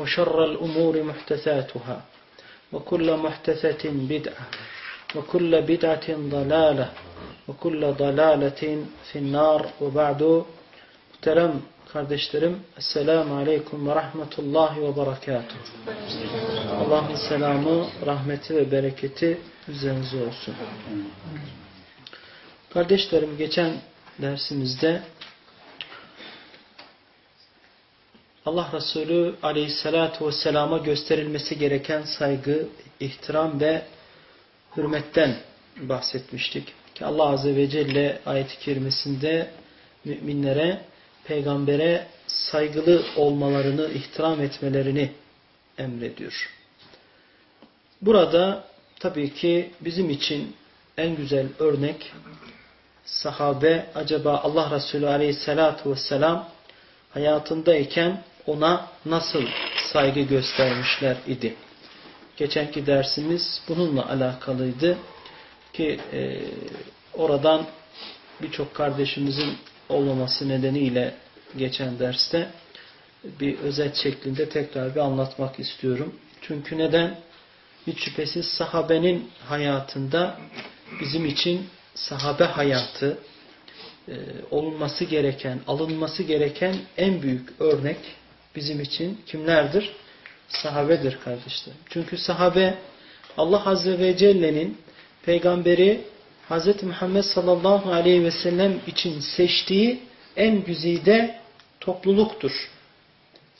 وشر الأمور محدثاتها وكل محدثة بدعة وكل بدعة ضلالة وكل ضلالة في النار وبعد muhterem kardeşlerim Esselamu Aleyküm ve Rahmetullahi ve Berekatuhu Allah'ın selamı, rahmeti ve bereketi üzerinize olsun. Kardeşlerim geçen dersimizde Allah Resulü Aleyhisselatü Vesselam'a gösterilmesi gereken saygı, ihtiram ve hürmetten bahsetmiştik. Ki Allah Azze ve Celle ayet-i kerimesinde müminlere, peygambere saygılı olmalarını, ihtiram etmelerini emrediyor. Burada tabii ki bizim için en güzel örnek sahabe acaba Allah Resulü Aleyhisselatü Vesselam hayatındayken ona nasıl saygı göstermişler idi. Geçenki dersimiz bununla alakalıydı ki e, oradan birçok kardeşimizin olmaması nedeniyle geçen derste bir özet şeklinde tekrar bir anlatmak istiyorum. Çünkü neden? Hiç şüphesiz sahabenin hayatında bizim için sahabe hayatı e, olunması gereken, alınması gereken en büyük örnek bizim için kimlerdir? Sahabedir kardeşlerim. Çünkü sahabe Allah Azze ve Celle'nin peygamberi Hz. Muhammed sallallahu aleyhi ve sellem için seçtiği en güzide topluluktur.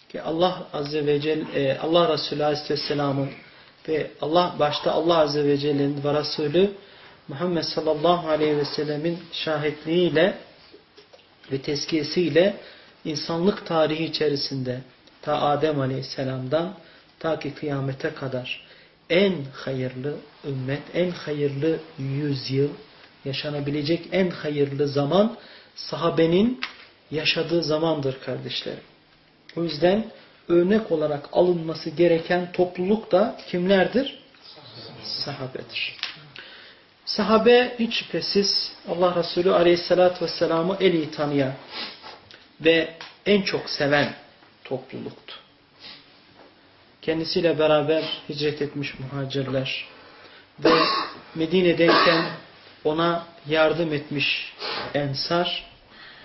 Ki Allah Azze ve Celle, Allah Resulü Aleyhisselam'ın ve Allah başta Allah Azze ve Celle'nin ve Resulü Muhammed sallallahu aleyhi ve sellemin şahitliğiyle ve tezkiyesiyle insanlık tarihi içerisinde ta Adem aleyhisselamdan ta ki kıyamete kadar en hayırlı ümmet, en hayırlı yüzyıl, yaşanabilecek en hayırlı zaman sahabenin yaşadığı zamandır kardeşlerim. O yüzden örnek olarak alınması gereken topluluk da kimlerdir? Sahabedir. Sahabe hiç şüphesiz Allah Resulü Aleyhisselatü Vesselam'ı en iyi tanıyan ve en çok seven topluluktu. Kendisiyle beraber hicret etmiş muhacirler ve Medine'deyken ona yardım etmiş ensar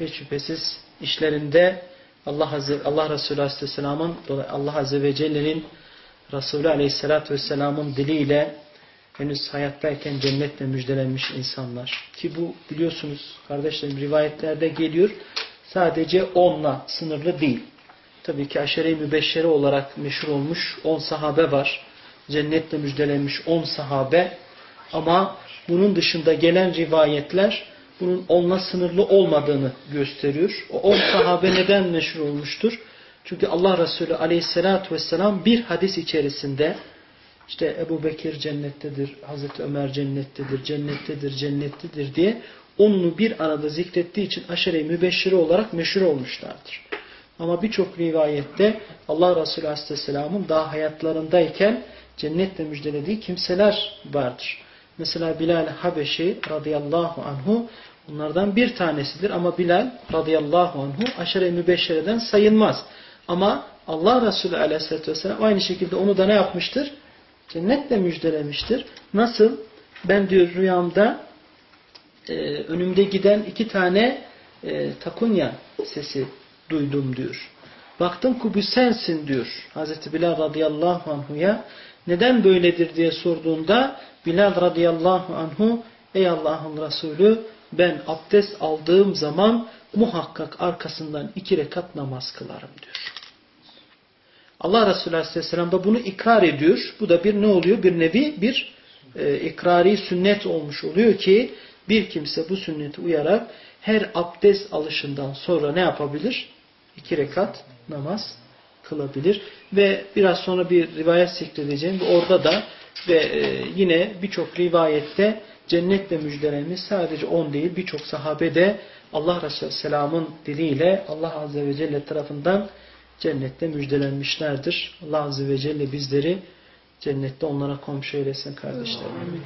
hiç şüphesiz işlerinde Allah, Azze, Allah Resulü Aleyhisselam'ın Allah Azze ve Celle'nin Resulü Aleyhisselatü Vesselam'ın diliyle henüz hayattayken cennetle müjdelenmiş insanlar. Ki bu biliyorsunuz kardeşlerim rivayetlerde geliyor. Sadece onla sınırlı değil. Tabii ki aşere-i mübeşşere olarak meşhur olmuş 10 sahabe var. Cennetle müjdelenmiş 10 sahabe. Ama bunun dışında gelen rivayetler bunun onla sınırlı olmadığını gösteriyor. O 10 sahabe neden meşhur olmuştur? Çünkü Allah Resulü aleyhissalatü vesselam bir hadis içerisinde işte Ebu Bekir cennettedir, Hazreti Ömer cennettedir, cennettedir, cennettedir diye onunu bir arada zikrettiği için aşere-i mübeşşire olarak meşhur olmuşlardır. Ama birçok rivayette Allah Resulü Aleyhisselam'ın daha hayatlarındayken cennetle müjdelediği kimseler vardır. Mesela Bilal Habeşi radıyallahu anhu bunlardan bir tanesidir ama Bilal radıyallahu anhu aşere-i mübeşşereden sayılmaz. Ama Allah Resulü aleyhisselatü vesselam aynı şekilde onu da ne yapmıştır? Cennetle müjdelemiştir. Nasıl? Ben diyor rüyamda e, önümde giden iki tane e, takunya sesi duydum diyor. Baktım ki bu sensin diyor. Hazreti Bilal radıyallahu anhuya neden böyledir diye sorduğunda Bilal radıyallahu anhu ey Allah'ın Resulü ben abdest aldığım zaman muhakkak arkasından iki rekat namaz kılarım diyor. Allah Resulü aleyhisselam da bunu ikrar ediyor. Bu da bir ne oluyor? Bir nevi bir e, ikrari sünnet olmuş oluyor ki bir kimse bu sünneti uyarak her abdest alışından sonra ne yapabilir? İki rekat namaz kılabilir. Ve biraz sonra bir rivayet zikredeceğim. Orada da ve e, yine birçok rivayette cennetle müjdelenmiş sadece on değil birçok sahabe de Allah Resulü Selam'ın diliyle Allah Azze ve Celle tarafından cennette müjdelenmişlerdir. Allah Azze ve Celle bizleri cennette onlara komşu eylesin kardeşlerim.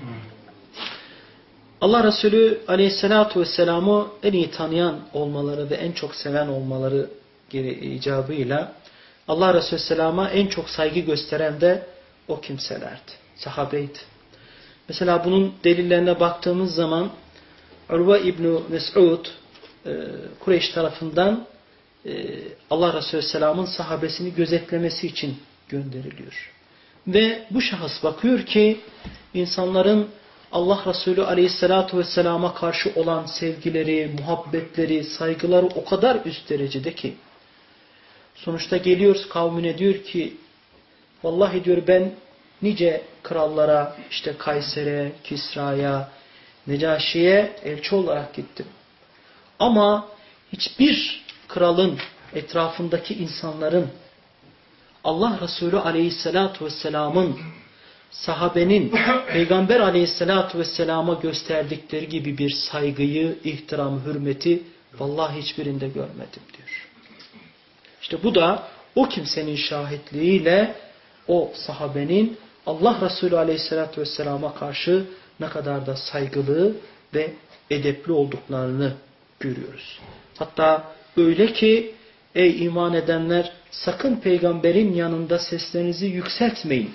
Allah Resulü Aleyhisselatü Vesselam'ı en iyi tanıyan olmaları ve en çok seven olmaları icabıyla Allah Resulü Selam'a en çok saygı gösteren de o kimselerdi. Sahabeydi. Mesela bunun delillerine baktığımız zaman Urva İbni Mes'ud e, Kureyş tarafından e, Allah Resulü Selam'ın sahabesini gözetlemesi için gönderiliyor. Ve bu şahıs bakıyor ki insanların Allah Resulü Aleyhisselatü Vesselam'a karşı olan sevgileri, muhabbetleri, saygıları o kadar üst derecede ki sonuçta geliyoruz kavmine diyor ki vallahi diyor ben nice krallara işte Kayser'e, Kisra'ya, Necaşi'ye elçi olarak gittim. Ama hiçbir kralın etrafındaki insanların Allah Resulü Aleyhisselatü Vesselam'ın sahabenin Peygamber Aleyhisselatü Vesselam'a gösterdikleri gibi bir saygıyı, ihtiramı, hürmeti vallahi hiçbirinde görmedim diyor. İşte bu da o kimsenin şahitliğiyle o sahabenin Allah Resulü Aleyhisselatü Vesselam'a karşı ne kadar da saygılı ve edepli olduklarını görüyoruz. Hatta öyle ki ey iman edenler sakın peygamberin yanında seslerinizi yükseltmeyin.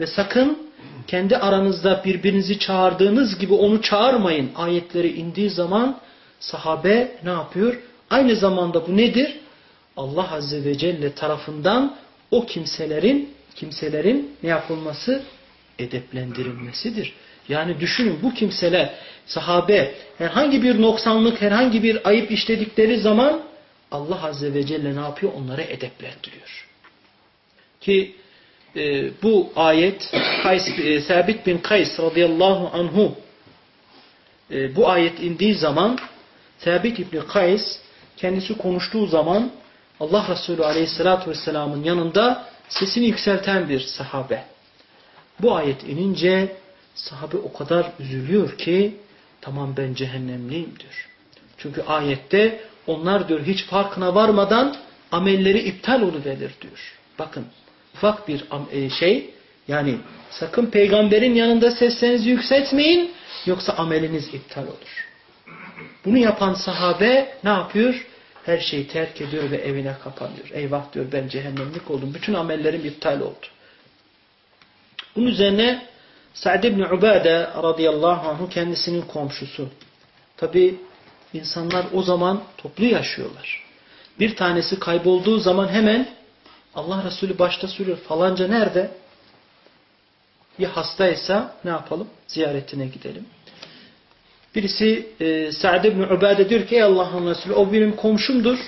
Ve sakın kendi aranızda birbirinizi çağırdığınız gibi onu çağırmayın. Ayetleri indiği zaman sahabe ne yapıyor? Aynı zamanda bu nedir? Allah Azze ve Celle tarafından o kimselerin kimselerin ne yapılması? Edeplendirilmesidir. Yani düşünün bu kimseler sahabe herhangi bir noksanlık, herhangi bir ayıp işledikleri zaman Allah Azze ve Celle ne yapıyor? Onları edeplendiriyor. Ki e, bu ayet Kays, e, Sabit bin Kays radıyallahu anhu e, bu ayet indiği zaman Sabit İbni Kays kendisi konuştuğu zaman Allah Resulü aleyhissalatü vesselamın yanında sesini yükselten bir sahabe. Bu ayet inince sahabe o kadar üzülüyor ki tamam ben cehennemliyim diyor. Çünkü ayette onlar diyor hiç farkına varmadan amelleri iptal oluverir diyor. Bakın ufak bir e, şey yani sakın peygamberin yanında seslerinizi yükseltmeyin yoksa ameliniz iptal olur. Bunu yapan sahabe ne yapıyor? Her şeyi terk ediyor ve evine kapanıyor. Eyvah diyor ben cehennemlik oldum. Bütün amellerim iptal oldu. Bunun üzerine Sa'd ibn Ubade radıyallahu anh kendisinin komşusu. Tabi insanlar o zaman toplu yaşıyorlar. Bir tanesi kaybolduğu zaman hemen Allah Resulü başta soruyor falanca nerede? Ya hastaysa ne yapalım? Ziyaretine gidelim. Birisi e, Sa'd ibn Ubade diyor ki ey Allah'ın Resulü o benim komşumdur.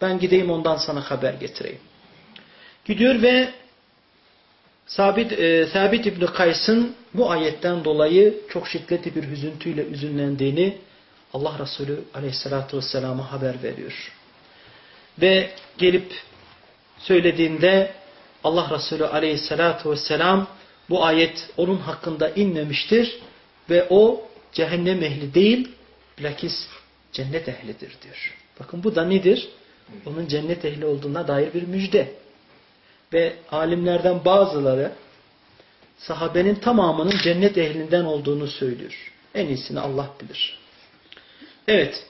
Ben gideyim ondan sana haber getireyim. Gidiyor ve Sabit, e, Sabit Kays'ın bu ayetten dolayı çok şiddetli bir hüzüntüyle üzünlendiğini Allah Resulü Aleyhisselatü Vesselam'a haber veriyor. Ve gelip söylediğinde Allah Resulü Aleyhisselatü Vesselam bu ayet onun hakkında inmemiştir ve o cehennem ehli değil bilakis cennet ehlidir diyor. Bakın bu da nedir? Onun cennet ehli olduğuna dair bir müjde. Ve alimlerden bazıları sahabenin tamamının cennet ehlinden olduğunu söylüyor. En iyisini Allah bilir. Evet.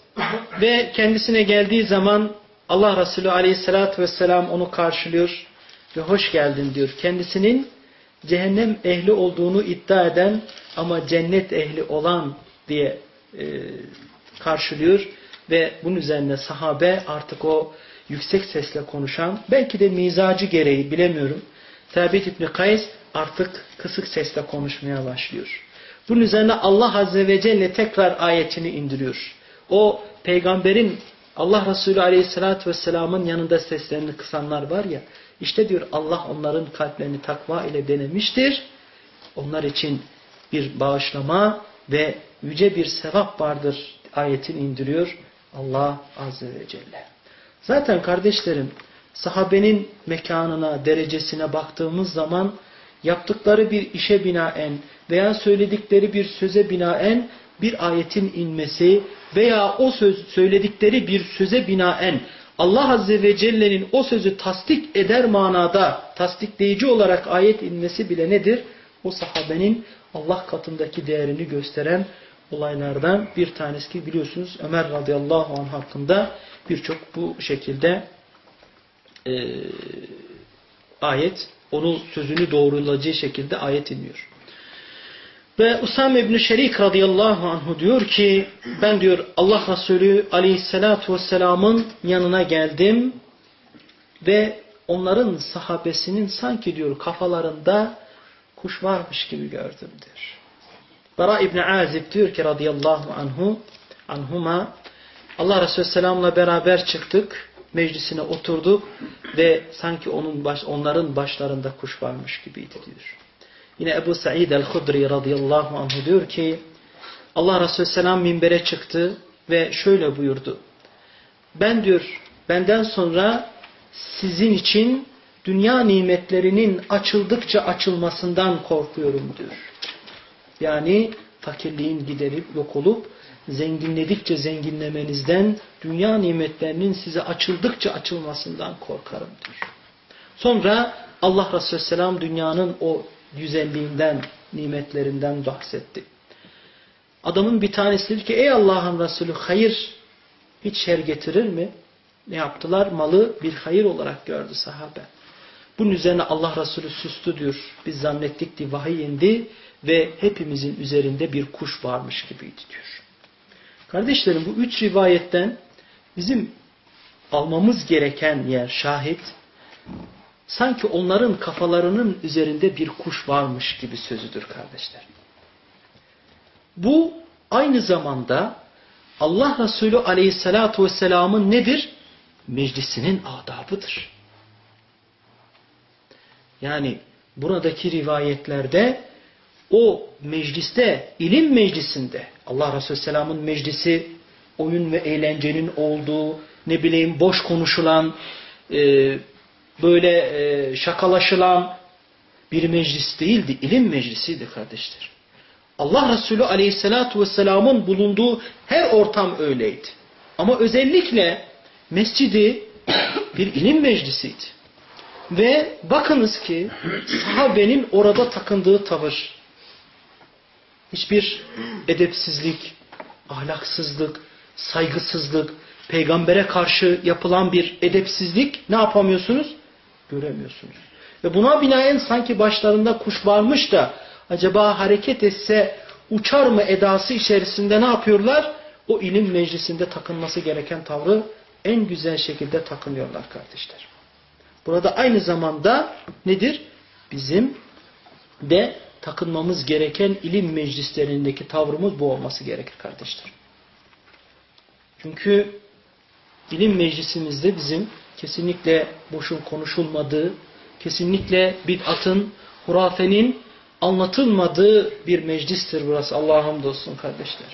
Ve kendisine geldiği zaman Allah Resulü aleyhissalatü vesselam onu karşılıyor ve hoş geldin diyor. Kendisinin cehennem ehli olduğunu iddia eden ama cennet ehli olan diye e, karşılıyor ve bunun üzerine sahabe artık o yüksek sesle konuşan belki de mizacı gereği bilemiyorum. Thabit İbni Kays artık kısık sesle konuşmaya başlıyor. Bunun üzerine Allah Azze ve Celle tekrar ayetini indiriyor. O peygamberin Allah Resulü Aleyhisselatü Vesselam'ın yanında seslerini kısanlar var ya işte diyor Allah onların kalplerini takva ile denemiştir. Onlar için bir bağışlama ve yüce bir sevap vardır ayetin indiriyor Allah Azze ve Celle. Zaten kardeşlerim sahabenin mekanına, derecesine baktığımız zaman yaptıkları bir işe binaen veya söyledikleri bir söze binaen bir ayetin inmesi veya o söz söyledikleri bir söze binaen Allah Azze ve Celle'nin o sözü tasdik eder manada tasdikleyici olarak ayet inmesi bile nedir? O sahabenin Allah katındaki değerini gösteren olaylardan bir tanesi ki biliyorsunuz Ömer radıyallahu anh hakkında birçok bu şekilde ayet onun sözünü doğrulayacağı şekilde ayet iniyor. Ve Usame İbni Şerik radıyallahu anhu diyor ki ben diyor Allah Resulü aleyhissalatu vesselamın yanına geldim ve onların sahabesinin sanki diyor kafalarında kuş varmış gibi gördüm diyor. Bara İbni Azib diyor ki radıyallahu anhu anhuma Allah Resulü Selam'la beraber çıktık meclisine oturduk ve sanki onun baş, onların başlarında kuş varmış gibiydi diyor. Yine Ebu Sa'id el-Hudri radıyallahu anh diyor ki Allah Resulü Selam minbere çıktı ve şöyle buyurdu. Ben diyor benden sonra sizin için dünya nimetlerinin açıldıkça açılmasından korkuyorum diyor. Yani fakirliğin giderip yok olup zenginledikçe zenginlemenizden dünya nimetlerinin size açıldıkça açılmasından korkarım diyor. Sonra Allah Resulü Selam dünyanın o güzelliğinden, nimetlerinden bahsetti. Adamın bir tanesi dedi ki ey Allah'ın Resulü hayır hiç şer getirir mi? Ne yaptılar? Malı bir hayır olarak gördü sahabe. Bunun üzerine Allah Resulü sustu diyor. Biz zannettik ki vahiy indi ve hepimizin üzerinde bir kuş varmış gibiydi diyor. Kardeşlerim bu üç rivayetten bizim almamız gereken yer şahit sanki onların kafalarının üzerinde bir kuş varmış gibi sözüdür kardeşler. Bu aynı zamanda Allah Resulü aleyhissalatu vesselamın nedir? Meclisinin adabıdır. Yani buradaki rivayetlerde o mecliste, ilim meclisinde Allah Resulü Selam'ın meclisi oyun ve eğlencenin olduğu, ne bileyim boş konuşulan, e, böyle e, şakalaşılan bir meclis değildi. İlim meclisiydi kardeşler. Allah Resulü Aleyhisselatü Vesselam'ın bulunduğu her ortam öyleydi. Ama özellikle mescidi bir ilim meclisiydi. Ve bakınız ki sahabenin orada takındığı tavır hiçbir edepsizlik, ahlaksızlık, saygısızlık, peygambere karşı yapılan bir edepsizlik ne yapamıyorsunuz? Göremiyorsunuz. Ve buna binaen sanki başlarında kuş varmış da acaba hareket etse uçar mı edası içerisinde ne yapıyorlar? O ilim meclisinde takınması gereken tavrı en güzel şekilde takınıyorlar kardeşler. Burada aynı zamanda nedir? Bizim de takınmamız gereken ilim meclislerindeki tavrımız bu olması gerekir kardeşler. Çünkü ilim meclisimizde bizim kesinlikle boşun konuşulmadığı, kesinlikle bid'atın, hurafenin anlatılmadığı bir meclistir burası. Allah'a hamdolsun kardeşler.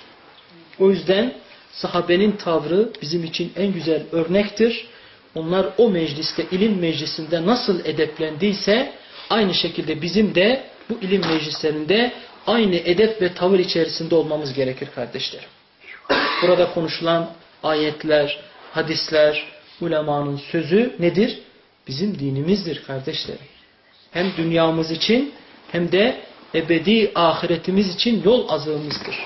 O yüzden sahabenin tavrı bizim için en güzel örnektir. Onlar o mecliste, ilim meclisinde nasıl edeplendiyse aynı şekilde bizim de bu ilim meclislerinde aynı edep ve tavır içerisinde olmamız gerekir kardeşler. Burada konuşulan ayetler, hadisler, ulemanın sözü nedir? Bizim dinimizdir kardeşlerim. Hem dünyamız için hem de ebedi ahiretimiz için yol azığımızdır.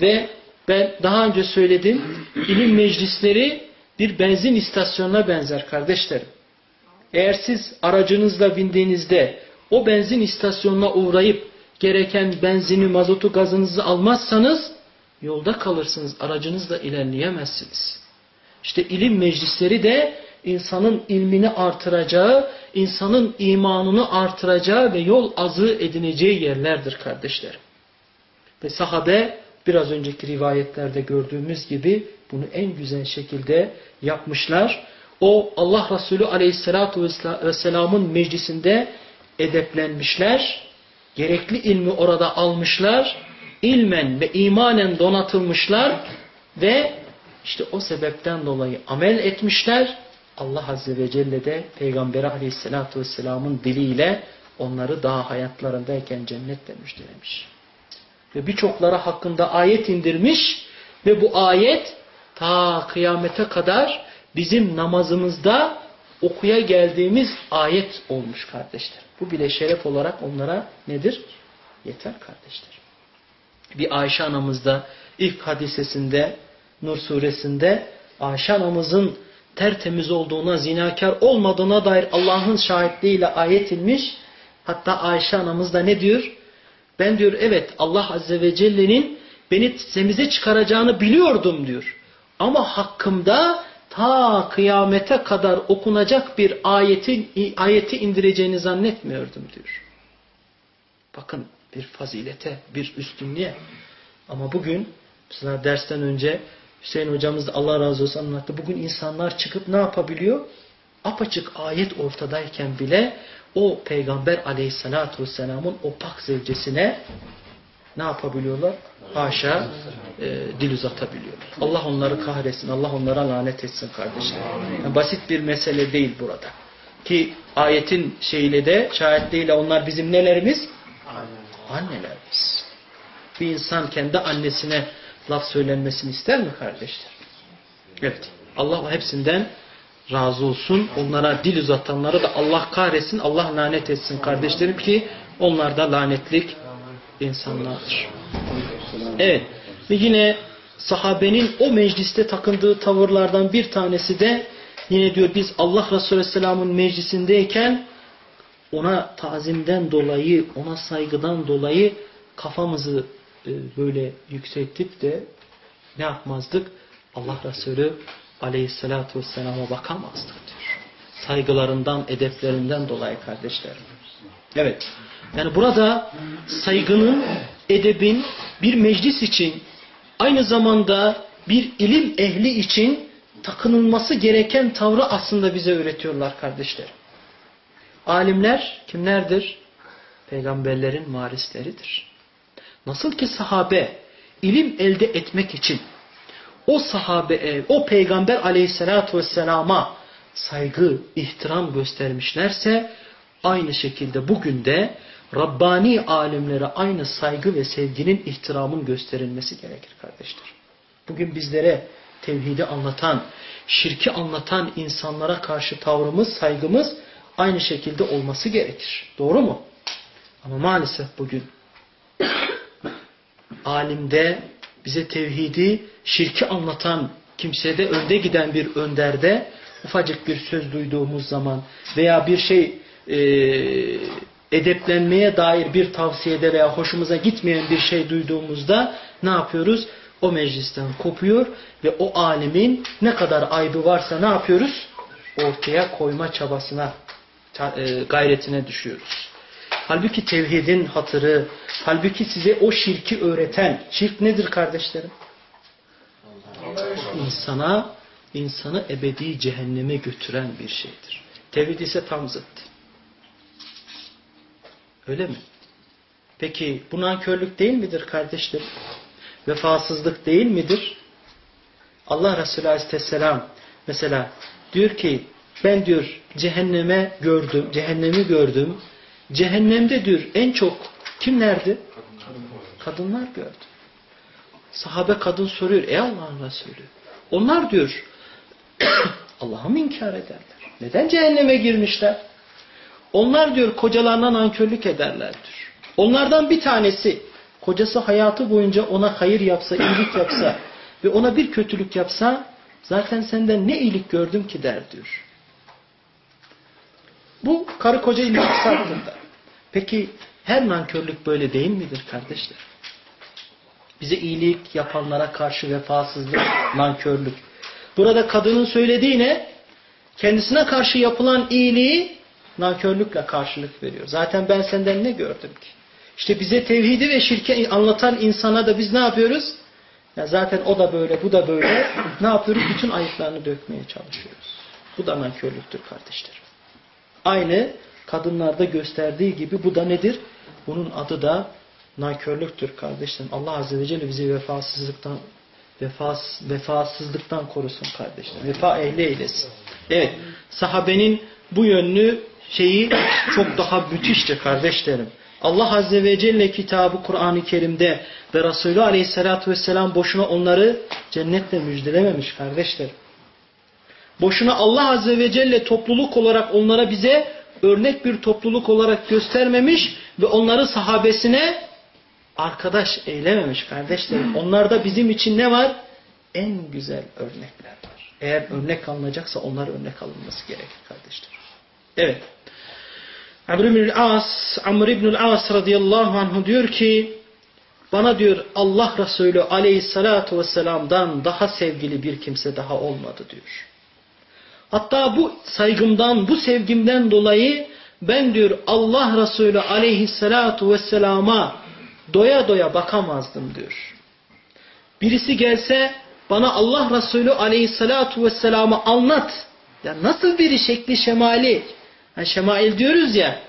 Ve ben daha önce söyledim, ilim meclisleri bir benzin istasyonuna benzer kardeşlerim. Eğer siz aracınızla bindiğinizde o benzin istasyonuna uğrayıp gereken benzini, mazotu, gazınızı almazsanız yolda kalırsınız, aracınızla ilerleyemezsiniz. İşte ilim meclisleri de insanın ilmini artıracağı, insanın imanını artıracağı ve yol azığı edineceği yerlerdir kardeşlerim. Ve sahabe biraz önceki rivayetlerde gördüğümüz gibi bunu en güzel şekilde yapmışlar. O Allah Resulü aleyhissalatu vesselamın meclisinde edeplenmişler. Gerekli ilmi orada almışlar. ilmen ve imanen donatılmışlar ve işte o sebepten dolayı amel etmişler. Allah Azze ve Celle de Peygamberi Aleyhisselatü Vesselam'ın diliyle onları daha hayatlarındayken cennetle müjdelemiş. Ve birçokları hakkında ayet indirmiş ve bu ayet ta kıyamete kadar bizim namazımızda okuya geldiğimiz ayet olmuş kardeşler. Bu bile şeref olarak onlara nedir? Yeter kardeşler. Bir Ayşe anamızda ilk hadisesinde Nur suresinde Ayşe anamızın tertemiz olduğuna, zinakar olmadığına dair Allah'ın şahitliğiyle ayet inmiş. Hatta Ayşe anamız da ne diyor? Ben diyor evet Allah Azze ve Celle'nin beni temize çıkaracağını biliyordum diyor. Ama hakkımda ta kıyamete kadar okunacak bir ayetin, ayeti indireceğini zannetmiyordum diyor. Bakın bir fazilete, bir üstünlüğe. Ama bugün mesela dersten önce Hüseyin hocamız da Allah razı olsun anlattı. Bugün insanlar çıkıp ne yapabiliyor? Apaçık ayet ortadayken bile o peygamber aleyhissalatu vesselamın o pak zevcesine ne yapabiliyorlar? Haşa e, dil uzatabiliyorlar. Allah onları kahretsin. Allah onlara lanet etsin kardeşler. Yani basit bir mesele değil burada. Ki ayetin şeyiyle de şahitliğiyle onlar bizim nelerimiz? Annelerimiz. Bir insan kendi annesine laf söylenmesini ister mi kardeşler? Evet. Allah hepsinden razı olsun. Onlara dil uzatanları da Allah kahretsin, Allah lanet etsin kardeşlerim ki onlar da lanetlik insanlardır. Evet. Ve yine sahabenin o mecliste takındığı tavırlardan bir tanesi de yine diyor biz Allah Resulü Aleyhisselam'ın meclisindeyken ona tazimden dolayı, ona saygıdan dolayı kafamızı böyle yükseltip de ne yapmazdık? Allah Resulü aleyhissalatu vesselama bakamazdık diyor. Saygılarından, edeplerinden dolayı kardeşlerim. Evet. Yani burada saygının, edebin bir meclis için aynı zamanda bir ilim ehli için takınılması gereken tavrı aslında bize öğretiyorlar kardeşlerim. Alimler kimlerdir? Peygamberlerin varisleridir. Nasıl ki sahabe ilim elde etmek için o sahabe, e, o peygamber aleyhissalatu vesselama saygı, ihtiram göstermişlerse aynı şekilde bugün de Rabbani alimlere aynı saygı ve sevginin, ihtiramın gösterilmesi gerekir kardeşler. Bugün bizlere tevhidi anlatan, şirki anlatan insanlara karşı tavrımız, saygımız aynı şekilde olması gerekir. Doğru mu? Ama maalesef bugün alimde bize tevhidi, şirki anlatan kimsede önde giden bir önderde ufacık bir söz duyduğumuz zaman veya bir şey e, edeplenmeye dair bir tavsiyede veya hoşumuza gitmeyen bir şey duyduğumuzda ne yapıyoruz? O meclisten kopuyor ve o alimin ne kadar aybı varsa ne yapıyoruz? Ortaya koyma çabasına, e, gayretine düşüyoruz. Halbuki tevhidin hatırı, halbuki size o şirki öğreten, şirk nedir kardeşlerim? İnsana, insanı ebedi cehenneme götüren bir şeydir. Tevhid ise tam zıttı. Öyle mi? Peki bu nankörlük değil midir kardeşlerim? Vefasızlık değil midir? Allah Resulü Aleyhisselam mesela diyor ki ben diyor cehenneme gördüm, cehennemi gördüm Cehennemde diyor en çok kimlerdi? Kadınlar gördü. Sahabe kadın soruyor. Ey Allah'ın Resulü. Onlar diyor Allah'ı mı inkar ederler? Neden cehenneme girmişler? Onlar diyor kocalarına nankörlük ederler diyor. Onlardan bir tanesi kocası hayatı boyunca ona hayır yapsa, iyilik yapsa ve ona bir kötülük yapsa zaten senden ne iyilik gördüm ki der diyor. Bu karı koca ilişkisi hakkında. Peki her nankörlük böyle değil midir kardeşler? Bize iyilik yapanlara karşı vefasızlık, nankörlük. Burada kadının söylediği ne? Kendisine karşı yapılan iyiliği nankörlükle karşılık veriyor. Zaten ben senden ne gördüm ki? İşte bize tevhidi ve şirke anlatan insana da biz ne yapıyoruz? Ya zaten o da böyle, bu da böyle. Ne yapıyoruz? Bütün ayıplarını dökmeye çalışıyoruz. Bu da nankörlüktür kardeşlerim. Aynı kadınlarda gösterdiği gibi bu da nedir? Bunun adı da nankörlüktür kardeşlerim. Allah Azze ve Celle bizi vefasızlıktan vefas, vefasızlıktan korusun kardeşlerim. Vefa ehli eylesin. Evet, sahabenin bu yönlü şeyi çok daha müthiştir kardeşlerim. Allah Azze ve Celle kitabı Kur'an-ı Kerim'de ve Resulü Aleyhisselatü Vesselam boşuna onları cennetle müjdelememiş kardeşlerim. Boşuna Allah Azze ve Celle topluluk olarak onlara bize örnek bir topluluk olarak göstermemiş ve onları sahabesine arkadaş eylememiş kardeşlerim. Onlarda bizim için ne var? En güzel örnekler var. Eğer örnek alınacaksa onlar örnek alınması gerekir kardeşlerim. Evet. Amr ibn As, Amr ibn As radıyallahu anh diyor ki bana diyor Allah Resulü aleyhissalatu vesselam'dan daha sevgili bir kimse daha olmadı diyor. Hatta bu saygımdan, bu sevgimden dolayı ben diyor Allah Resulü aleyhissalatu vesselama doya doya bakamazdım diyor. Birisi gelse bana Allah Resulü aleyhissalatu vesselam'ı anlat. Ya nasıl biri şekli şemali? Yani şemail diyoruz ya.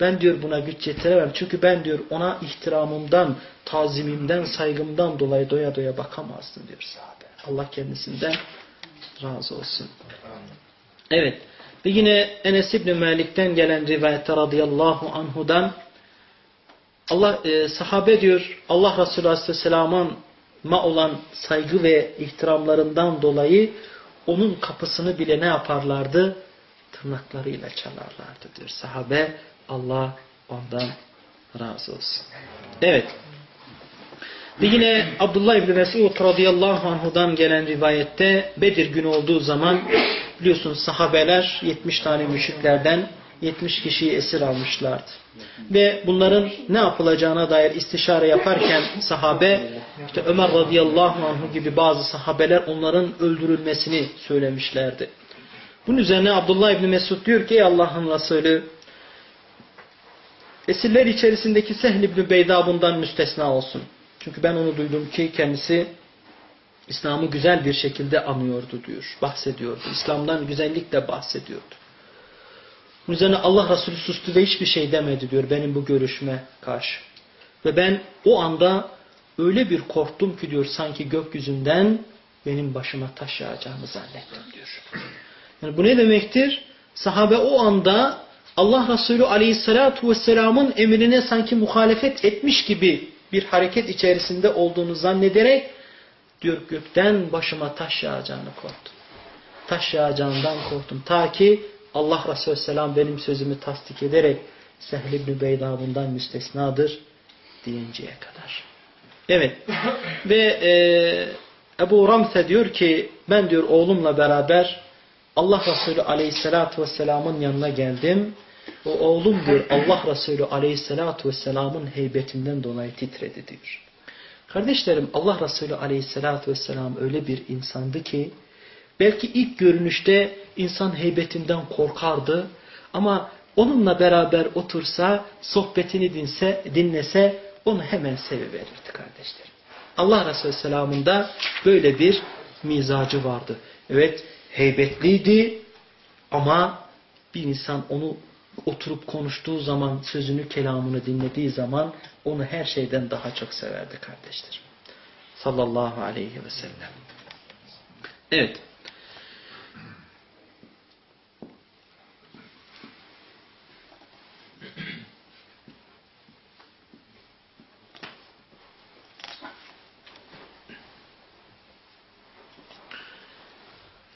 Ben diyor buna güç yetiremem. Çünkü ben diyor ona ihtiramımdan, tazimimden, saygımdan dolayı doya doya bakamazdım diyor sahabe. Allah kendisinden razı olsun. Evet. Ve yine Enes İbni Malik'ten gelen rivayette radıyallahu anhudan Allah e, sahabe diyor Allah Resulü Aleyhisselam'ın ma olan saygı ve ihtiramlarından dolayı onun kapısını bile ne yaparlardı? Tırnaklarıyla çalarlardı diyor. Sahabe Allah ondan razı olsun. Evet. Ve yine Abdullah İbni Mesud radıyallahu anhudan gelen rivayette Bedir günü olduğu zaman biliyorsunuz sahabeler 70 tane müşriklerden 70 kişiyi esir almışlardı. Ve bunların ne yapılacağına dair istişare yaparken sahabe işte Ömer radıyallahu anh gibi bazı sahabeler onların öldürülmesini söylemişlerdi. Bunun üzerine Abdullah İbni Mesud diyor ki Allah'ın Resulü esirler içerisindeki Sehl İbni Beyda bundan müstesna olsun. Çünkü ben onu duydum ki kendisi İslam'ı güzel bir şekilde anıyordu diyor. Bahsediyordu. İslam'dan güzellikle bahsediyordu. Bunun üzerine Allah Resulü sustu ve hiçbir şey demedi diyor benim bu görüşme karşı. Ve ben o anda öyle bir korktum ki diyor sanki gökyüzünden benim başıma taş yağacağını zannettim diyor. Yani bu ne demektir? Sahabe o anda Allah Resulü Aleyhisselatü Vesselam'ın emrine sanki muhalefet etmiş gibi bir hareket içerisinde olduğunu zannederek diyor gökten başıma taş yağacağını korktum. Taş yağacağından korktum. Ta ki Allah Resulü Selam benim sözümü tasdik ederek Sehl ibn Beyda bundan müstesnadır deyinceye kadar. Evet. Ve e, Ebu Ramse diyor ki ben diyor oğlumla beraber Allah Resulü Aleyhisselatü Vesselam'ın yanına geldim. O oğlum diyor Allah Resulü Aleyhisselatü Vesselam'ın heybetinden dolayı titredi diyor. Kardeşlerim Allah Resulü Aleyhisselatü Vesselam öyle bir insandı ki belki ilk görünüşte insan heybetinden korkardı ama onunla beraber otursa sohbetini dinse, dinlese onu hemen seviverirdi kardeşlerim. Allah Resulü Selam'ın böyle bir mizacı vardı. Evet heybetliydi ama bir insan onu oturup konuştuğu zaman, sözünü, kelamını dinlediği zaman onu her şeyden daha çok severdi kardeşlerim. Sallallahu aleyhi ve sellem. Evet.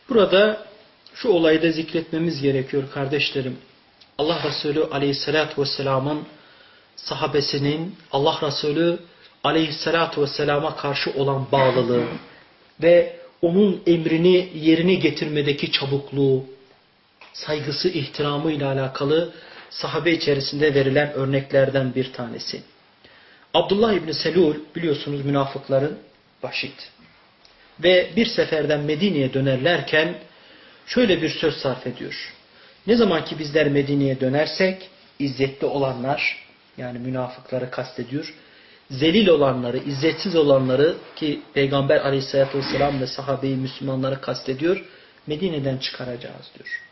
Burada şu olayı da zikretmemiz gerekiyor kardeşlerim. Allah Resulü aleyhissalatü vesselamın sahabesinin Allah Resulü aleyhissalatu vesselama karşı olan bağlılığı ve onun emrini yerine getirmedeki çabukluğu, saygısı, ihtiramı ile alakalı sahabe içerisinde verilen örneklerden bir tanesi. Abdullah İbni Selul biliyorsunuz münafıkların başıydı. Ve bir seferden Medine'ye dönerlerken şöyle bir söz sarf ediyor. Ne zaman ki bizler Medine'ye dönersek izzetli olanlar yani münafıkları kastediyor. Zelil olanları, izzetsiz olanları ki Peygamber aleyhissalatü vesselam ve sahabeyi Müslümanları kastediyor. Medine'den çıkaracağız diyor.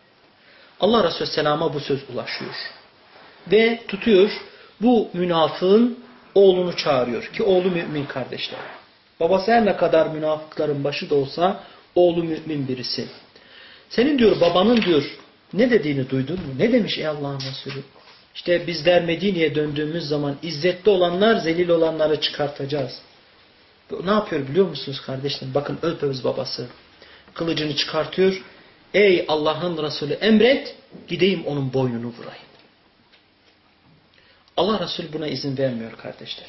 Allah Resulü Selam'a bu söz ulaşıyor. Ve tutuyor bu münafığın oğlunu çağırıyor ki oğlu mümin kardeşler. Babası her ne kadar münafıkların başı da olsa oğlu mümin birisi. Senin diyor babanın diyor ne dediğini duydun mu? Ne demiş ey Allah'ın Resulü? İşte bizler Medine'ye döndüğümüz zaman izzetli olanlar zelil olanları çıkartacağız. Ne yapıyor biliyor musunuz kardeşlerim? Bakın Ölpöz babası kılıcını çıkartıyor. Ey Allah'ın Resulü emret gideyim onun boynunu vurayım. Allah Resulü buna izin vermiyor kardeşler.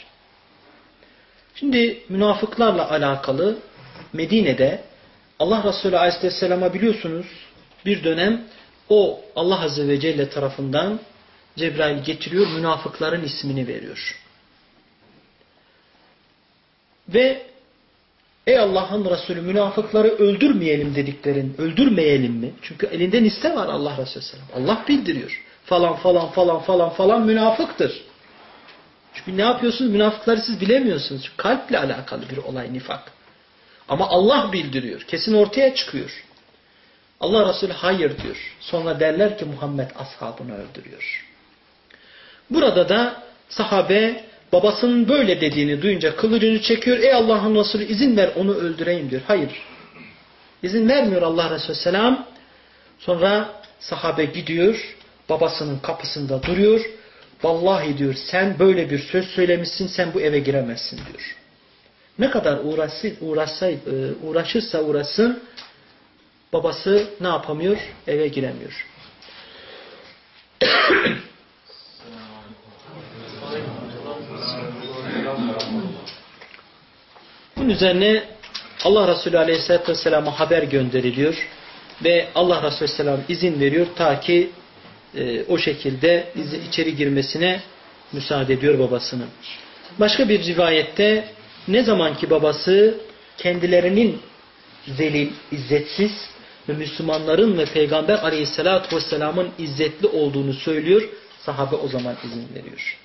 Şimdi münafıklarla alakalı Medine'de Allah Resulü Aleyhisselam'a biliyorsunuz bir dönem o Allah Azze ve Celle tarafından Cebrail getiriyor münafıkların ismini veriyor. Ve ey Allah'ın Resulü münafıkları öldürmeyelim dediklerin öldürmeyelim mi? Çünkü elinden iste var Allah Resulü. Allah bildiriyor. Falan falan falan falan falan münafıktır. Çünkü ne yapıyorsunuz? Münafıkları siz bilemiyorsunuz. Çünkü kalple alakalı bir olay nifak. Ama Allah bildiriyor. Kesin ortaya çıkıyor. Allah Resulü hayır diyor. Sonra derler ki Muhammed ashabını öldürüyor. Burada da sahabe babasının böyle dediğini duyunca kılıcını çekiyor. Ey Allah'ın Resulü izin ver onu öldüreyim diyor. Hayır. İzin vermiyor Allah Resulü Selam. Sonra sahabe gidiyor. Babasının kapısında duruyor. Vallahi diyor sen böyle bir söz söylemişsin sen bu eve giremezsin diyor. Ne kadar uğraşsa, uğraşsa, e, uğraşırsa uğraşsın babası ne yapamıyor? Eve giremiyor. Bunun üzerine Allah Resulü Aleyhisselatü Vesselam'a haber gönderiliyor ve Allah Resulü Aleyhisselam izin veriyor ta ki e, o şekilde içeri girmesine müsaade ediyor babasının. Başka bir rivayette ne zamanki babası kendilerinin zelil, izzetsiz ve Müslümanların ve Peygamber aleyhissalatü vesselamın izzetli olduğunu söylüyor. Sahabe o zaman izin veriyor.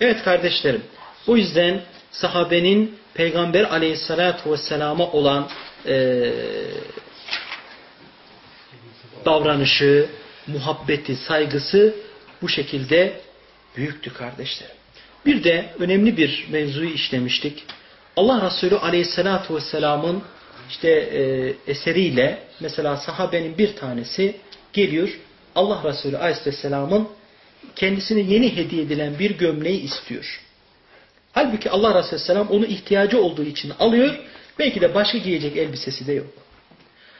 Evet kardeşlerim, o yüzden sahabenin Peygamber aleyhissalatü vesselama olan e, davranışı, muhabbeti, saygısı bu şekilde büyüktü kardeşlerim. Bir de önemli bir mevzuyu işlemiştik. Allah Resulü aleyhissalatu vesselamın işte e, eseriyle mesela sahabenin bir tanesi geliyor Allah Resulü aleyhisselamın kendisine yeni hediye edilen bir gömleği istiyor. Halbuki Allah Resulü aleyhisselam onu ihtiyacı olduğu için alıyor. Belki de başka giyecek elbisesi de yok.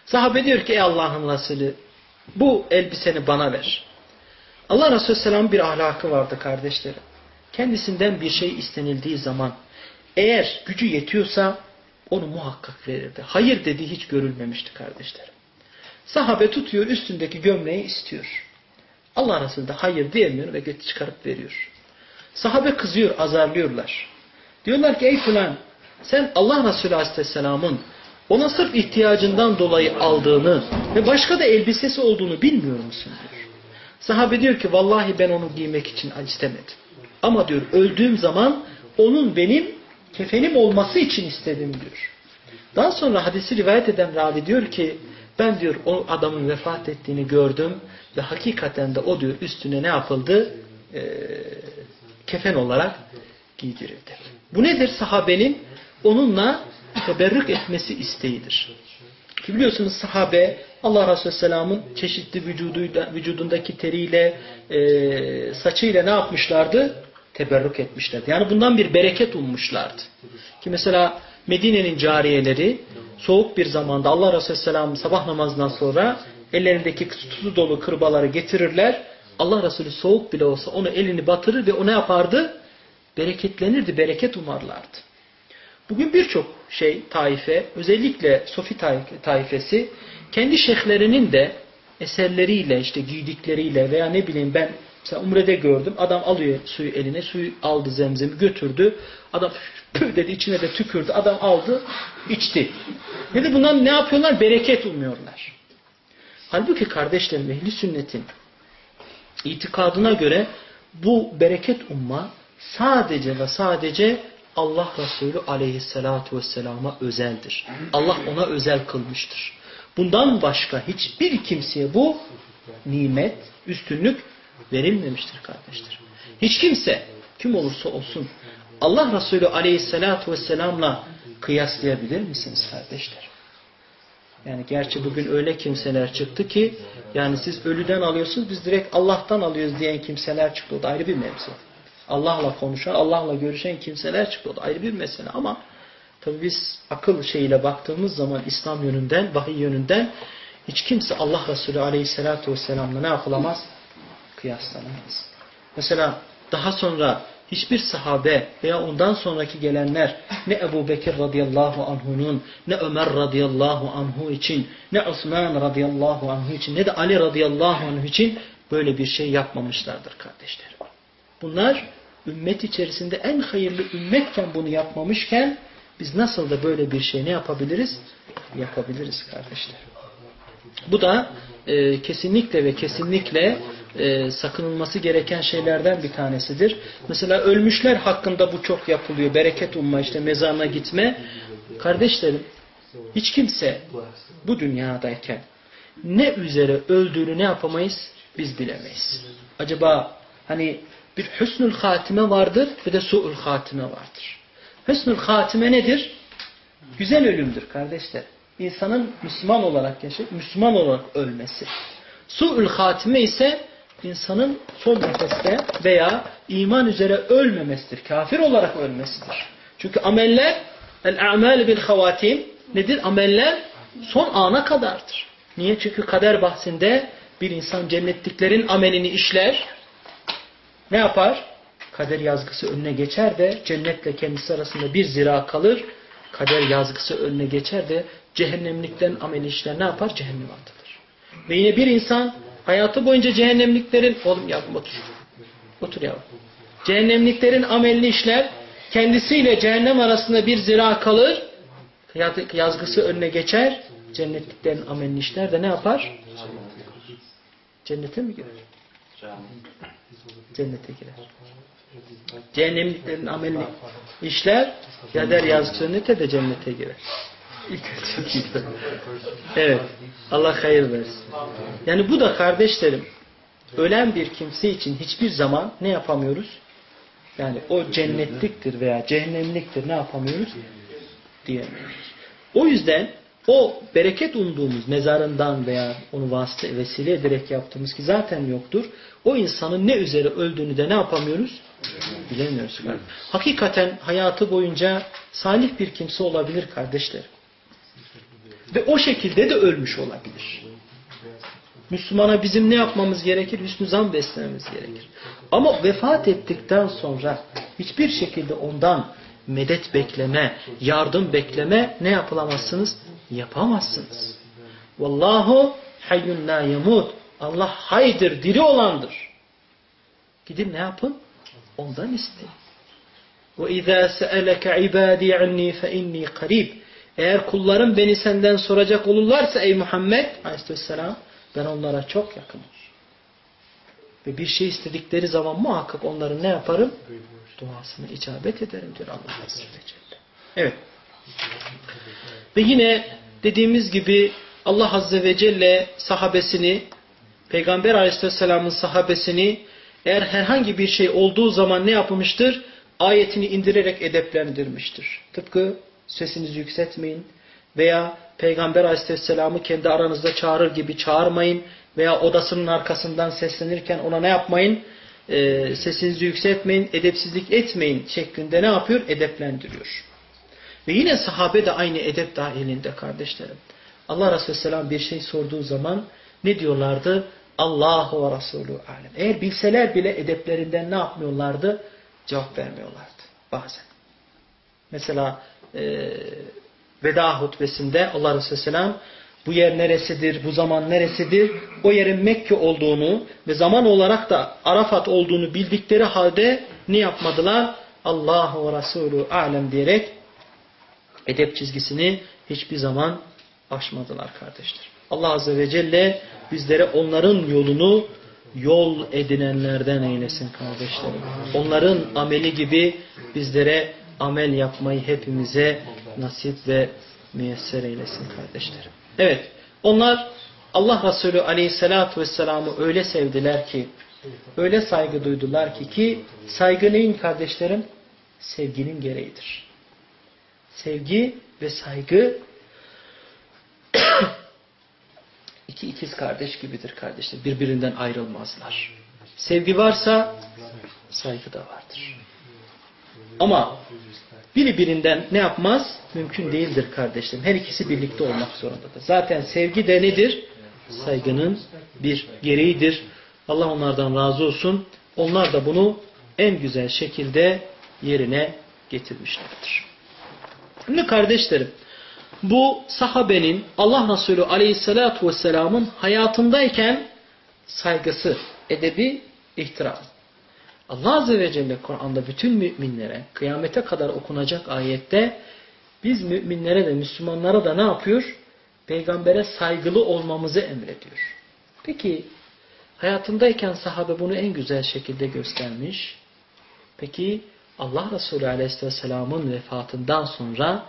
Sahabe diyor ki ey Allah'ın Resulü bu elbiseni bana ver. Allah Resulü Aleyhisselam bir ahlakı vardı kardeşlerim. Kendisinden bir şey istenildiği zaman eğer gücü yetiyorsa onu muhakkak verirdi. Hayır dediği hiç görülmemişti kardeşlerim. Sahabe tutuyor üstündeki gömleği istiyor. Allah Resulü de hayır diyemiyor ve çıkarıp veriyor. Sahabe kızıyor, azarlıyorlar. Diyorlar ki ey falan sen Allah Resulü Aleyhisselam'ın ona sırf ihtiyacından dolayı aldığını ve başka da elbisesi olduğunu bilmiyor musun diyor. Sahabe diyor ki vallahi ben onu giymek için istemedim. Ama diyor öldüğüm zaman onun benim kefenim olması için istedim diyor. Daha sonra hadisi rivayet eden ravi diyor ki ben diyor o adamın vefat ettiğini gördüm ve hakikaten de o diyor üstüne ne yapıldı? Ee, kefen olarak giydirildi. Bu nedir? Sahabenin onunla teberrük etmesi isteğidir. Ki biliyorsunuz sahabe Allah Resulü Selam'ın çeşitli vücuduyla, vücudundaki teriyle, e, saçıyla ne yapmışlardı? Teberrük etmişlerdi. Yani bundan bir bereket ummuşlardı. Ki mesela Medine'nin cariyeleri soğuk bir zamanda Allah Resulü Selam sabah namazından sonra ellerindeki tutu dolu kırbaları getirirler. Allah Resulü soğuk bile olsa onu elini batırır ve o ne yapardı? bereketlenirdi, bereket umarlardı. Bugün birçok şey taife, özellikle Sofi taifesi kendi şeyhlerinin de eserleriyle, işte giydikleriyle veya ne bileyim ben mesela Umre'de gördüm. Adam alıyor suyu eline, suyu aldı zemzemi götürdü. Adam püh dedi içine de tükürdü. Adam aldı, içti. Dedi bunlar ne yapıyorlar? Bereket umuyorlar. Halbuki kardeşlerim ehli sünnetin itikadına göre bu bereket umma sadece ve sadece Allah Resulü aleyhissalatu vesselama özeldir. Allah ona özel kılmıştır. Bundan başka hiçbir kimseye bu nimet, üstünlük verilmemiştir kardeşler. Hiç kimse kim olursa olsun Allah Resulü aleyhissalatu vesselamla kıyaslayabilir misiniz kardeşler? Yani gerçi bugün öyle kimseler çıktı ki yani siz ölüden alıyorsunuz biz direkt Allah'tan alıyoruz diyen kimseler çıktı. O da ayrı bir mevzu. Allah'la konuşan, Allah'la görüşen kimseler çıktı. O da ayrı bir mesele ama tabi biz akıl şeyiyle baktığımız zaman İslam yönünden, vahiy yönünden hiç kimse Allah Resulü Aleyhisselatü Vesselam'la ne yapılamaz? Kıyaslanamaz. Mesela daha sonra hiçbir sahabe veya ondan sonraki gelenler ne Ebu Bekir radıyallahu anhunun ne Ömer radıyallahu anhu için ne Osman radıyallahu anhu için ne de Ali radıyallahu anhu için böyle bir şey yapmamışlardır kardeşlerim. Bunlar ümmet içerisinde en hayırlı ümmetken bunu yapmamışken biz nasıl da böyle bir şey ne yapabiliriz? Yapabiliriz kardeşler. Bu da e, kesinlikle ve kesinlikle e, sakınılması gereken şeylerden bir tanesidir. Mesela ölmüşler hakkında bu çok yapılıyor. Bereket umma işte mezarına gitme. Kardeşlerim hiç kimse bu dünyadayken ne üzere öldüğünü ne yapamayız? Biz bilemeyiz. Acaba hani bir hüsnül hatime vardır ve de su'ul hatime vardır. Hüsnül hatime nedir? Güzel ölümdür kardeşler. İnsanın Müslüman olarak yaşayıp Müslüman olarak ölmesi. Su'ul hatime ise insanın son nefeste veya iman üzere ölmemesidir. Kafir olarak ölmesidir. Çünkü ameller el-a'mal bil havatim nedir? Ameller son ana kadardır. Niye? Çünkü kader bahsinde bir insan cennetliklerin amelini işler ne yapar? Kader yazgısı önüne geçer de cennetle kendisi arasında bir zira kalır. Kader yazgısı önüne geçer de cehennemlikten amel işler ne yapar? Cehenneme atılır. Ve yine bir insan hayatı boyunca cehennemliklerin oğlum yavrum otur. Otur yavrum. Cehennemliklerin amelli işler kendisiyle cehennem arasında bir zira kalır. Yazgısı önüne geçer. Cennetliklerin amelli işler de ne yapar? Cennete mi girer? Cennete girer. Cehennemliklerin amelini işler, ya der sünnete de cennete girer. Evet. Allah hayır versin. Yani bu da kardeşlerim ölen bir kimse için hiçbir zaman ne yapamıyoruz? Yani o cennetliktir veya cehennemliktir ne yapamıyoruz? Diyemiyoruz. O yüzden o bereket umduğumuz mezarından veya onu vasıta vesile ederek yaptığımız ki zaten yoktur. O insanın ne üzere öldüğünü de ne yapamıyoruz? Bilemiyoruz. Hakikaten hayatı boyunca salih bir kimse olabilir kardeşler. Ve o şekilde de ölmüş olabilir. Müslümana bizim ne yapmamız gerekir? Hüsnü zan beslememiz gerekir. Ama vefat ettikten sonra hiçbir şekilde ondan medet bekleme, yardım bekleme ne yapılamazsınız? Yapamazsınız. Vallahu hayyun la yemut. Allah haydır, diri olandır. Gidin ne yapın? Ondan isteyin. وَاِذَا سَأَلَكَ عِبَادِي عَنِّي فَاِنِّي قَرِيبٌ eğer kullarım beni senden soracak olurlarsa ey Muhammed aleyhisselam ben onlara çok yakınım. Ve bir şey istedikleri zaman muhakkak onların ne yaparım? Duasını icabet ederim diyor Allah Azze ve Celle. Evet. Ve yine dediğimiz gibi Allah Azze ve Celle sahabesini, Peygamber Aleyhisselam'ın sahabesini eğer herhangi bir şey olduğu zaman ne yapmıştır? Ayetini indirerek edeplendirmiştir. Tıpkı sesinizi yükseltmeyin veya Peygamber Aleyhisselam'ı kendi aranızda çağırır gibi çağırmayın veya odasının arkasından seslenirken ona ne yapmayın? Ee, sesinizi yükseltmeyin, edepsizlik etmeyin şeklinde ne yapıyor? Edeplendiriyor. Ve yine sahabe de aynı edep dahilinde kardeşlerim. Allah Resulü Selam bir şey sorduğu zaman ne diyorlardı? Allahu ve Resulü alem. Eğer bilseler bile edeplerinden ne yapmıyorlardı? cevap vermiyorlardı bazen. Mesela e, veda hutbesinde Allah Resulü Selam bu yer neresidir, bu zaman neresidir, o yerin Mekke olduğunu ve zaman olarak da Arafat olduğunu bildikleri halde ne yapmadılar? Allahu ve Resulü alem diyerek edep çizgisini hiçbir zaman aşmadılar kardeşler. Allah Azze ve Celle bizlere onların yolunu yol edinenlerden eylesin kardeşlerim. Onların ameli gibi bizlere amel yapmayı hepimize nasip ve müyesser eylesin kardeşlerim. Evet, onlar Allah Resulü aleyhissalatu vesselam'ı öyle sevdiler ki, öyle saygı duydular ki, ki saygı neyin kardeşlerim? Sevginin gereğidir. Sevgi ve saygı iki ikiz kardeş gibidir kardeşler. Birbirinden ayrılmazlar. Sevgi varsa saygı da vardır. Ama biri birinden ne yapmaz? Mümkün değildir kardeşlerim. Her ikisi birlikte olmak zorundadır. Zaten sevgi de nedir? Saygının bir gereğidir. Allah onlardan razı olsun. Onlar da bunu en güzel şekilde yerine getirmişlerdir. Şimdi kardeşlerim, bu sahabenin Allah Resulü aleyhissalatu vesselamın hayatındayken saygısı, edebi, ihtiram. Allah Azze ve Celle Kur'an'da bütün müminlere kıyamete kadar okunacak ayette biz müminlere de Müslümanlara da ne yapıyor? Peygambere saygılı olmamızı emrediyor. Peki hayatındayken sahabe bunu en güzel şekilde göstermiş. Peki Allah Resulü Aleyhisselam'ın vefatından sonra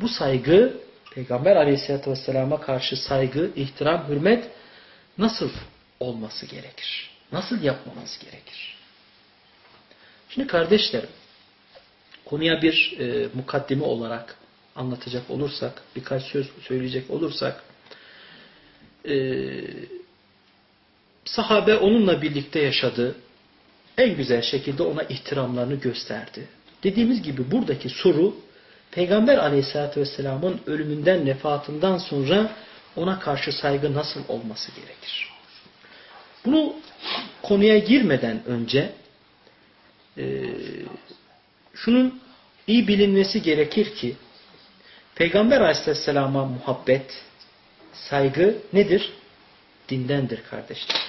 bu saygı Peygamber Aleyhisselatü Vesselam'a karşı saygı, ihtiram, hürmet nasıl olması gerekir? Nasıl yapmamız gerekir? Şimdi kardeşlerim, konuya bir e, mukaddime olarak anlatacak olursak, birkaç söz söyleyecek olursak, e, sahabe onunla birlikte yaşadı, en güzel şekilde ona ihtiramlarını gösterdi. Dediğimiz gibi buradaki soru, Peygamber aleyhissalatü vesselamın ölümünden, vefatından sonra ona karşı saygı nasıl olması gerekir? Bunu konuya girmeden önce e, şunun iyi bilinmesi gerekir ki Peygamber aleyhisselama muhabbet, saygı nedir? Dindendir kardeşler.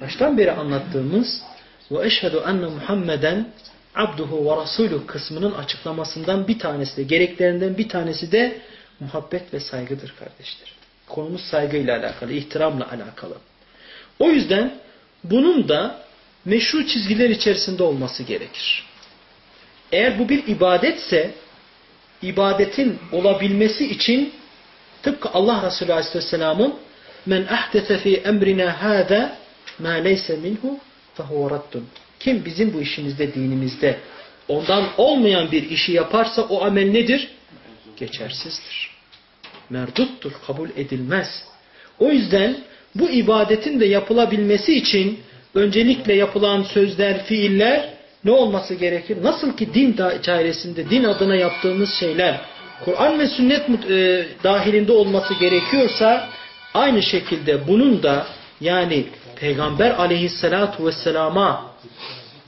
Baştan beri anlattığımız ve eşhedü enne Muhammeden abduhu ve kısmının açıklamasından bir tanesi de, gereklerinden bir tanesi de muhabbet ve saygıdır kardeşler. Konumuz saygıyla alakalı, ihtiramla alakalı. O yüzden bunun da meşru çizgiler içerisinde olması gerekir. Eğer bu bir ibadetse, ibadetin olabilmesi için tıpkı Allah Resulü Aleyhisselam'ın men ahdese fi emrina hâzâ mâ leyse minhu fehuve raddun. Kim bizim bu işimizde, dinimizde ondan olmayan bir işi yaparsa o amel nedir? Geçersizdir. Merduttur, kabul edilmez. O yüzden bu ibadetin de yapılabilmesi için öncelikle yapılan sözler, fiiller ne olması gerekir? Nasıl ki din dairesinde, din adına yaptığımız şeyler Kur'an ve sünnet e, dahilinde olması gerekiyorsa aynı şekilde bunun da yani Peygamber aleyhissalatu vesselama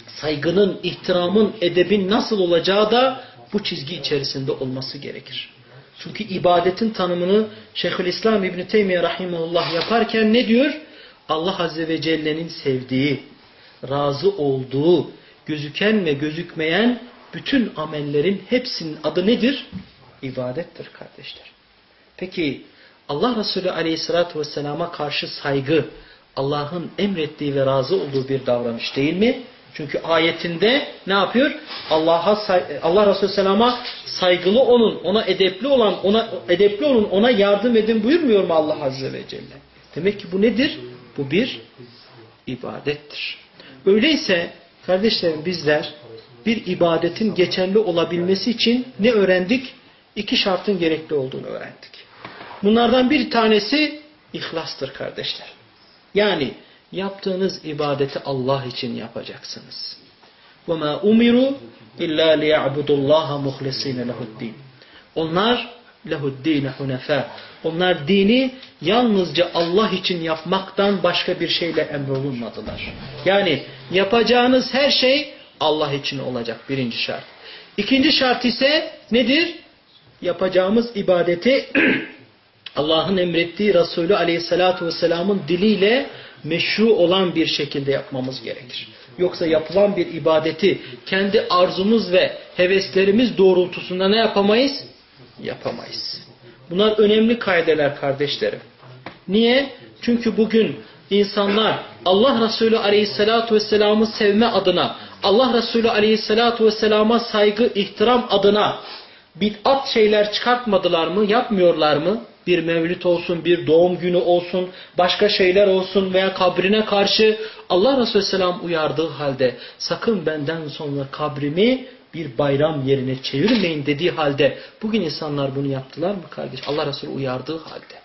saygının, ihtiramın, edebin nasıl olacağı da bu çizgi içerisinde olması gerekir. Çünkü ibadetin tanımını Şeyhülislam İbni Teymiye Rahimullah yaparken ne diyor? Allah Azze ve Celle'nin sevdiği, razı olduğu, gözüken ve gözükmeyen bütün amellerin hepsinin adı nedir? İbadettir kardeşler. Peki Allah Resulü Aleyhisselatü Vesselam'a karşı saygı Allah'ın emrettiği ve razı olduğu bir davranış değil mi? Çünkü ayetinde ne yapıyor? Allah'a Allah Resulü Selam'a saygılı olun, ona edepli olan, ona edepli olun, ona yardım edin buyurmuyor mu Allah Azze ve Celle? Demek ki bu nedir? Bu bir ibadettir. Öyleyse kardeşlerim bizler bir ibadetin geçerli olabilmesi için ne öğrendik? İki şartın gerekli olduğunu öğrendik. Bunlardan bir tanesi ihlastır kardeşler. Yani yaptığınız ibadeti Allah için yapacaksınız. وَمَا اُمِرُوا اِلَّا لِيَعْبُدُ اللّٰهَ مُخْلِص۪ينَ لَهُ الدِّينَ Onlar lehuddine hunefe. Onlar dini yalnızca Allah için yapmaktan başka bir şeyle emrolunmadılar. Yani yapacağınız her şey Allah için olacak birinci şart. İkinci şart ise nedir? Yapacağımız ibadeti Allah'ın emrettiği Resulü Aleyhisselatü Vesselam'ın diliyle meşru olan bir şekilde yapmamız gerekir. Yoksa yapılan bir ibadeti kendi arzumuz ve heveslerimiz doğrultusunda ne yapamayız? Yapamayız. Bunlar önemli kaideler kardeşlerim. Niye? Çünkü bugün insanlar Allah Resulü Aleyhisselatü Vesselam'ı sevme adına, Allah Resulü Aleyhisselatü Vesselam'a saygı, ihtiram adına bid'at şeyler çıkartmadılar mı, yapmıyorlar mı? Bir mevlüt olsun, bir doğum günü olsun, başka şeyler olsun veya kabrine karşı Allah Resulü Selam uyardığı halde sakın benden sonra kabrimi bir bayram yerine çevirmeyin dediği halde bugün insanlar bunu yaptılar mı kardeş? Allah Resulü uyardığı halde.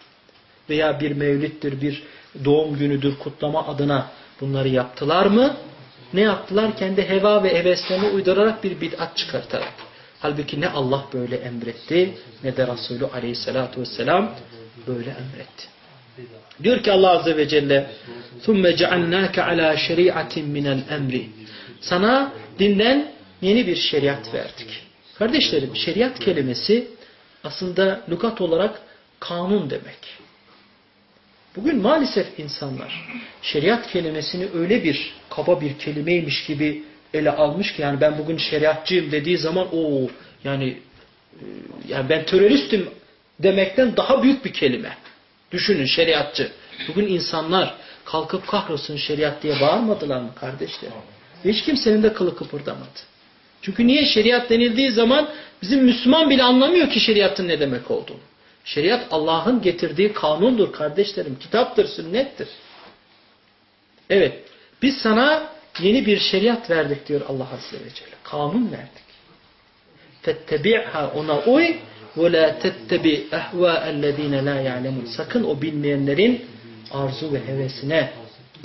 Veya bir mevlittir, bir doğum günüdür kutlama adına bunları yaptılar mı? Ne yaptılar? Kendi heva ve heveslerine uydurarak bir bid'at çıkartarak. Halbuki ne Allah böyle emretti ne de Resulü aleyhissalatu vesselam böyle emretti. Diyor ki Allah Azze ve Celle ثُمَّ جَعَلْنَاكَ عَلَى شَرِيعَةٍ مِنَ الْاَمْرِ Sana dinden yeni bir şeriat verdik. Kardeşlerim şeriat kelimesi aslında lügat olarak kanun demek. Bugün maalesef insanlar şeriat kelimesini öyle bir kaba bir kelimeymiş gibi ele almış ki yani ben bugün şeriatçıyım dediği zaman o yani e, yani ben teröristim demekten daha büyük bir kelime. Düşünün şeriatçı. Bugün insanlar kalkıp kahrolsun şeriat diye bağırmadılar mı kardeşlerim? hiç kimsenin de kılı kıpırdamadı. Çünkü niye şeriat denildiği zaman bizim Müslüman bile anlamıyor ki şeriatın ne demek olduğunu. Şeriat Allah'ın getirdiği kanundur kardeşlerim. Kitaptır, sünnettir. Evet. Biz sana yeni bir şeriat verdik diyor Allah Azze ve Celle. Kanun verdik. Fettebi'ha ona uy ve la tettebi ehvâ'ellezîne la ya'lemun. Sakın o bilmeyenlerin arzu ve hevesine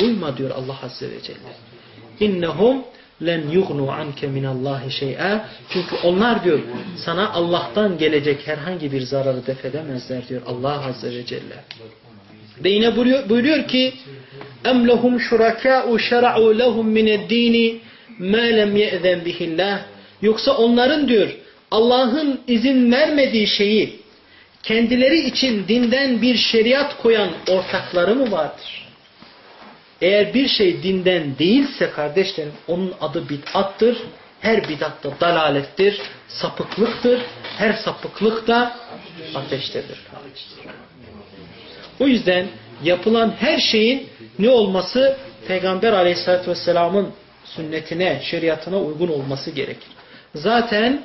uyma diyor Allah Azze ve Celle. İnnehum len yugnu anke minallahi şey'a. Çünkü onlar diyor sana Allah'tan gelecek herhangi bir zararı def edemezler diyor Allah Azze ve Celle. Ve yine buyuruyor, buyuruyor ki em lehum şurakâ'u şera'u lehum mineddîni mâ lem ye'zen bihillah. Yoksa onların diyor Allah'ın izin vermediği şeyi kendileri için dinden bir şeriat koyan ortakları mı vardır? Eğer bir şey dinden değilse kardeşlerim onun adı bid'attır. Her bid'at da dalalettir, sapıklıktır. Her sapıklık da ateştedir. O yüzden yapılan her şeyin ne olması? Peygamber aleyhissalatü vesselamın sünnetine, şeriatına uygun olması gerekir. Zaten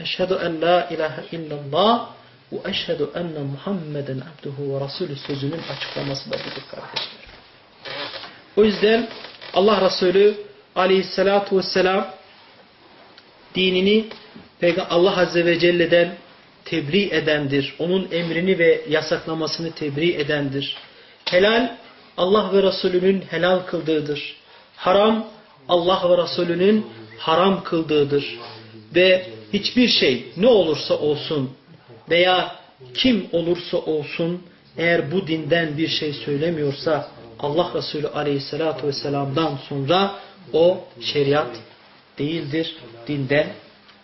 eşhedü en la ilahe illallah ve eşhedü enne Muhammeden abduhu ve rasulü sözünün açıklaması da budur kardeşler. O yüzden Allah Resulü aleyhissalatu vesselam dinini Allah Azze ve Celle'den tebliğ edendir. Onun emrini ve yasaklamasını tebliğ edendir. Helal Allah ve Resulünün helal kıldığıdır. Haram Allah ve Resulünün haram kıldığıdır. Ve hiçbir şey ne olursa olsun veya kim olursa olsun eğer bu dinden bir şey söylemiyorsa Allah Resulü aleyhissalatu vesselam'dan sonra o şeriat değildir, dinden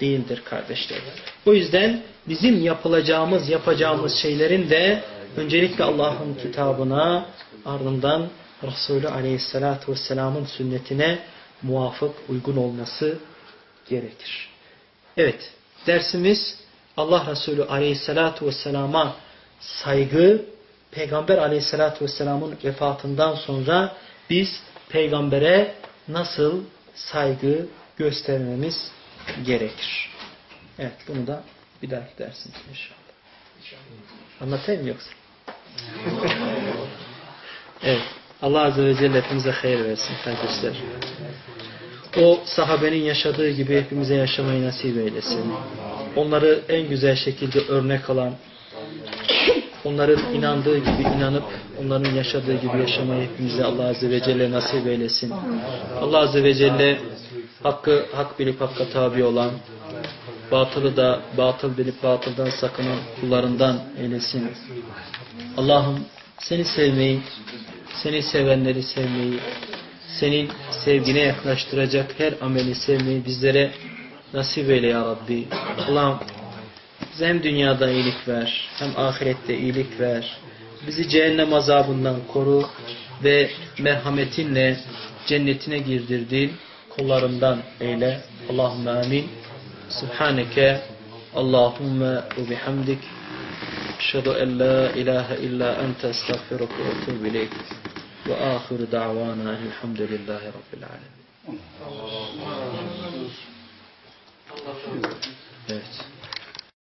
değildir kardeşlerim. O yüzden bizim yapılacağımız, yapacağımız şeylerin de öncelikle Allah'ın kitabına ardından Resulü aleyhissalatu vesselamın sünnetine muvafık, uygun olması gerekir. Evet, dersimiz Allah Resulü aleyhissalatu vesselama saygı Peygamber aleyhissalatü vesselamın vefatından sonra biz peygambere nasıl saygı göstermemiz gerekir. Evet bunu da bir dahaki dersimiz inşallah. Anlatayım yoksa? evet. Allah Azze ve Celle hepimize hayır versin kardeşler. O sahabenin yaşadığı gibi hepimize yaşamayı nasip eylesin. Onları en güzel şekilde örnek alan, onların inandığı gibi inanıp onların yaşadığı gibi yaşamayı hepimize Allah Azze ve Celle nasip eylesin. Allah Azze ve Celle hakkı hak bilip hakka tabi olan, batılı da batıl bilip batıldan sakınan kullarından eylesin. Allah'ım seni sevmeyi, seni sevenleri sevmeyi, senin sevgine yaklaştıracak her ameli sevmeyi bizlere nasip eyle ya Rabbi. Allah'ım bize hem dünyada iyilik ver, hem ahirette iyilik ver. Bizi cehennem azabından koru ve merhametinle cennetine girdirdiğin kullarından eyle. Allahümme amin. Subhaneke Allahümme ve bihamdik. Eşhedü en la ilahe illa ente estağfiruke ve etûbü ileyk. Ve ahiru da'vana elhamdülillahi rabbil alemin. Evet.